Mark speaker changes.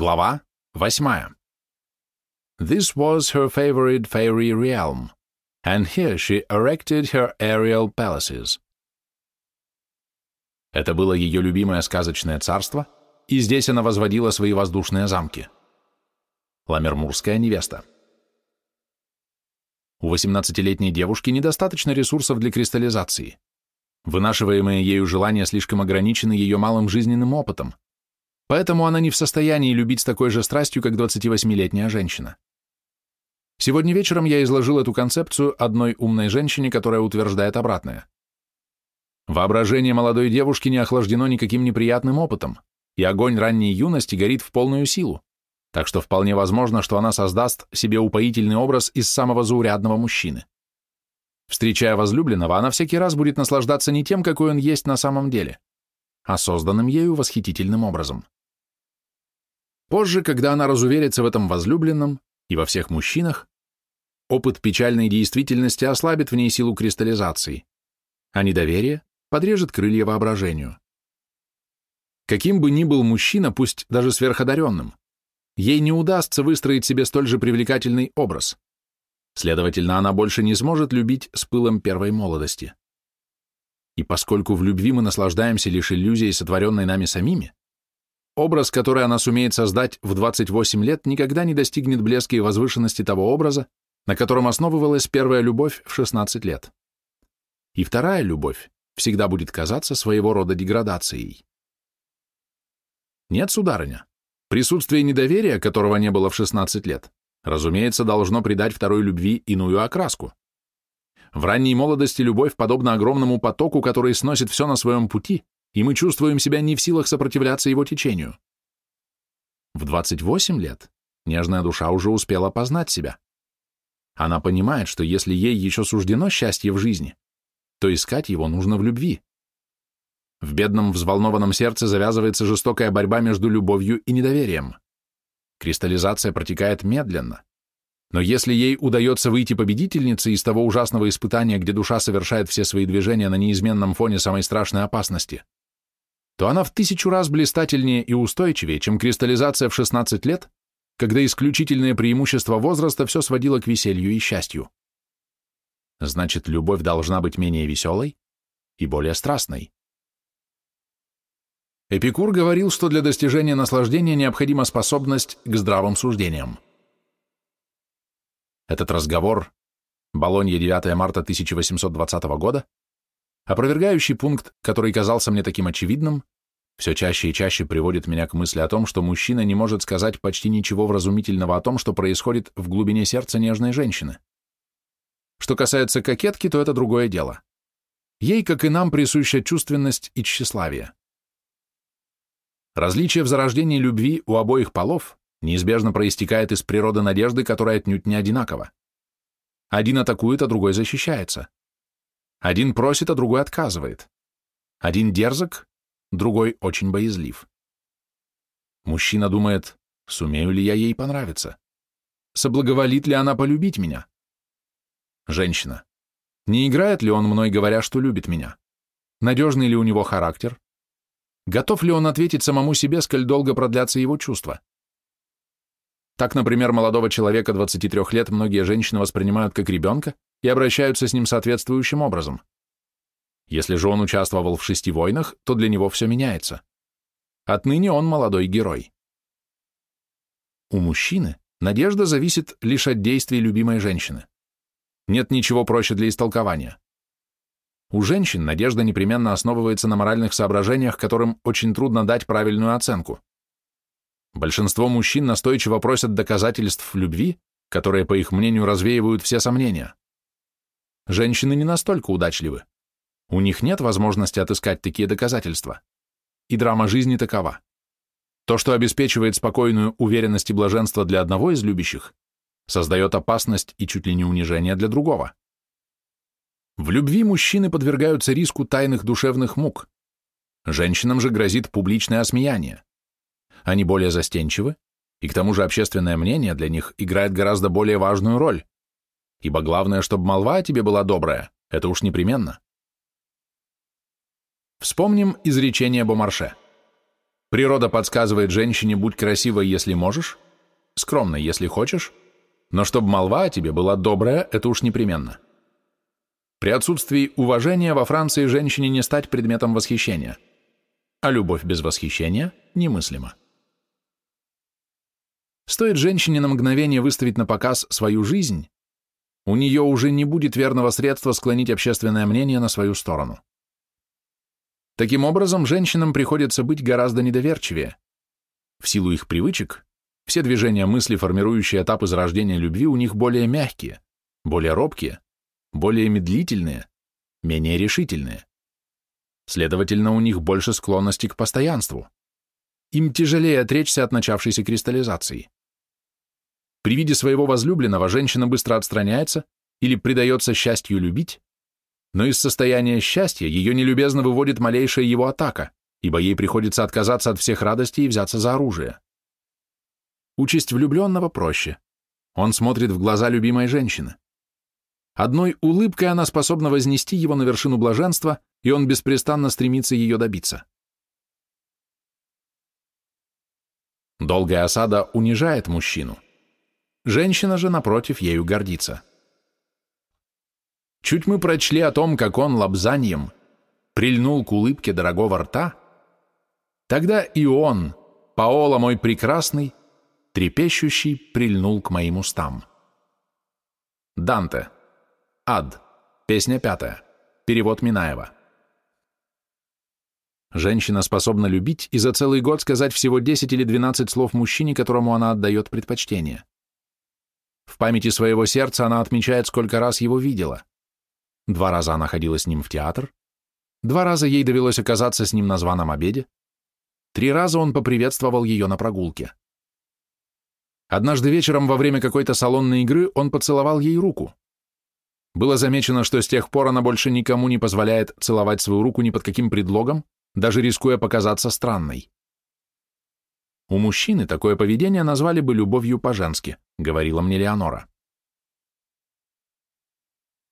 Speaker 1: Глава 8. This was her favorite fairy realm, and here she erected her aerial palaces. Это было ее любимое сказочное царство, и здесь она возводила свои воздушные замки. Ламермурская невеста. У 18-летней девушки недостаточно ресурсов для кристаллизации. Вынашиваемые ею желания слишком ограничены ее малым жизненным опытом, Поэтому она не в состоянии любить с такой же страстью, как 28-летняя женщина. Сегодня вечером я изложил эту концепцию одной умной женщине, которая утверждает обратное. Воображение молодой девушки не охлаждено никаким неприятным опытом, и огонь ранней юности горит в полную силу, так что вполне возможно, что она создаст себе упоительный образ из самого заурядного мужчины. Встречая возлюбленного, она всякий раз будет наслаждаться не тем, какой он есть на самом деле, а созданным ею восхитительным образом. Позже, когда она разуверится в этом возлюбленном и во всех мужчинах, опыт печальной действительности ослабит в ней силу кристаллизации, а недоверие подрежет крылья воображению. Каким бы ни был мужчина, пусть даже сверходаренным, ей не удастся выстроить себе столь же привлекательный образ. Следовательно, она больше не сможет любить с пылом первой молодости. И поскольку в любви мы наслаждаемся лишь иллюзией, сотворенной нами самими, Образ, который она сумеет создать в 28 лет, никогда не достигнет блеска и возвышенности того образа, на котором основывалась первая любовь в 16 лет. И вторая любовь всегда будет казаться своего рода деградацией. Нет, сударыня, присутствие недоверия, которого не было в 16 лет, разумеется, должно придать второй любви иную окраску. В ранней молодости любовь подобна огромному потоку, который сносит все на своем пути, и мы чувствуем себя не в силах сопротивляться его течению. В 28 лет нежная душа уже успела познать себя. Она понимает, что если ей еще суждено счастье в жизни, то искать его нужно в любви. В бедном взволнованном сердце завязывается жестокая борьба между любовью и недоверием. Кристаллизация протекает медленно. Но если ей удается выйти победительницей из того ужасного испытания, где душа совершает все свои движения на неизменном фоне самой страшной опасности, то она в тысячу раз блистательнее и устойчивее, чем кристаллизация в 16 лет, когда исключительное преимущество возраста все сводило к веселью и счастью. Значит, любовь должна быть менее веселой и более страстной. Эпикур говорил, что для достижения наслаждения необходима способность к здравым суждениям. Этот разговор, Болонья, 9 марта 1820 года, опровергающий пункт, который казался мне таким очевидным, все чаще и чаще приводит меня к мысли о том, что мужчина не может сказать почти ничего вразумительного о том, что происходит в глубине сердца нежной женщины. Что касается кокетки, то это другое дело. Ей, как и нам, присуща чувственность и тщеславие. Различие в зарождении любви у обоих полов неизбежно проистекает из природы надежды, которая отнюдь не одинакова. Один атакует, а другой защищается. Один просит, а другой отказывает. Один дерзок, другой очень боязлив. Мужчина думает, сумею ли я ей понравиться? Соблаговолит ли она полюбить меня? Женщина. Не играет ли он мной, говоря, что любит меня? Надежный ли у него характер? Готов ли он ответить самому себе, сколь долго продлятся его чувства? Так, например, молодого человека 23 лет многие женщины воспринимают как ребенка и обращаются с ним соответствующим образом. Если же он участвовал в шести войнах, то для него все меняется. Отныне он молодой герой. У мужчины надежда зависит лишь от действий любимой женщины. Нет ничего проще для истолкования. У женщин надежда непременно основывается на моральных соображениях, которым очень трудно дать правильную оценку. Большинство мужчин настойчиво просят доказательств любви, которые, по их мнению, развеивают все сомнения. Женщины не настолько удачливы. У них нет возможности отыскать такие доказательства. И драма жизни такова. То, что обеспечивает спокойную уверенность и блаженство для одного из любящих, создает опасность и чуть ли не унижение для другого. В любви мужчины подвергаются риску тайных душевных мук. Женщинам же грозит публичное осмеяние. Они более застенчивы, и к тому же общественное мнение для них играет гораздо более важную роль. Ибо главное, чтобы молва о тебе была добрая, это уж непременно. Вспомним изречение Бомарше. Природа подсказывает женщине, будь красивой, если можешь, скромной, если хочешь, но чтобы молва о тебе была добрая, это уж непременно. При отсутствии уважения во Франции женщине не стать предметом восхищения, а любовь без восхищения немыслима. Стоит женщине на мгновение выставить на показ свою жизнь, у нее уже не будет верного средства склонить общественное мнение на свою сторону. Таким образом, женщинам приходится быть гораздо недоверчивее. В силу их привычек, все движения мысли, формирующие этапы зарождения любви, у них более мягкие, более робкие, более медлительные, менее решительные. Следовательно, у них больше склонности к постоянству. Им тяжелее отречься от начавшейся кристаллизации. При виде своего возлюбленного женщина быстро отстраняется или предается счастью любить, но из состояния счастья ее нелюбезно выводит малейшая его атака, ибо ей приходится отказаться от всех радостей и взяться за оружие. Участь влюбленного проще. Он смотрит в глаза любимой женщины. Одной улыбкой она способна вознести его на вершину блаженства, и он беспрестанно стремится ее добиться. Долгая осада унижает мужчину. Женщина же, напротив, ею гордится. Чуть мы прочли о том, как он лобзаньем прильнул к улыбке дорогого рта, тогда и он, Паола мой прекрасный, трепещущий, прильнул к моим устам. Данте. Ад. Песня пятая. Перевод Минаева. Женщина способна любить и за целый год сказать всего 10 или 12 слов мужчине, которому она отдает предпочтение. В памяти своего сердца она отмечает, сколько раз его видела. Два раза она ходила с ним в театр, два раза ей довелось оказаться с ним на званом обеде, три раза он поприветствовал ее на прогулке. Однажды вечером во время какой-то салонной игры он поцеловал ей руку. Было замечено, что с тех пор она больше никому не позволяет целовать свою руку ни под каким предлогом, даже рискуя показаться странной. У мужчины такое поведение назвали бы любовью по-женски, говорила мне Леонора.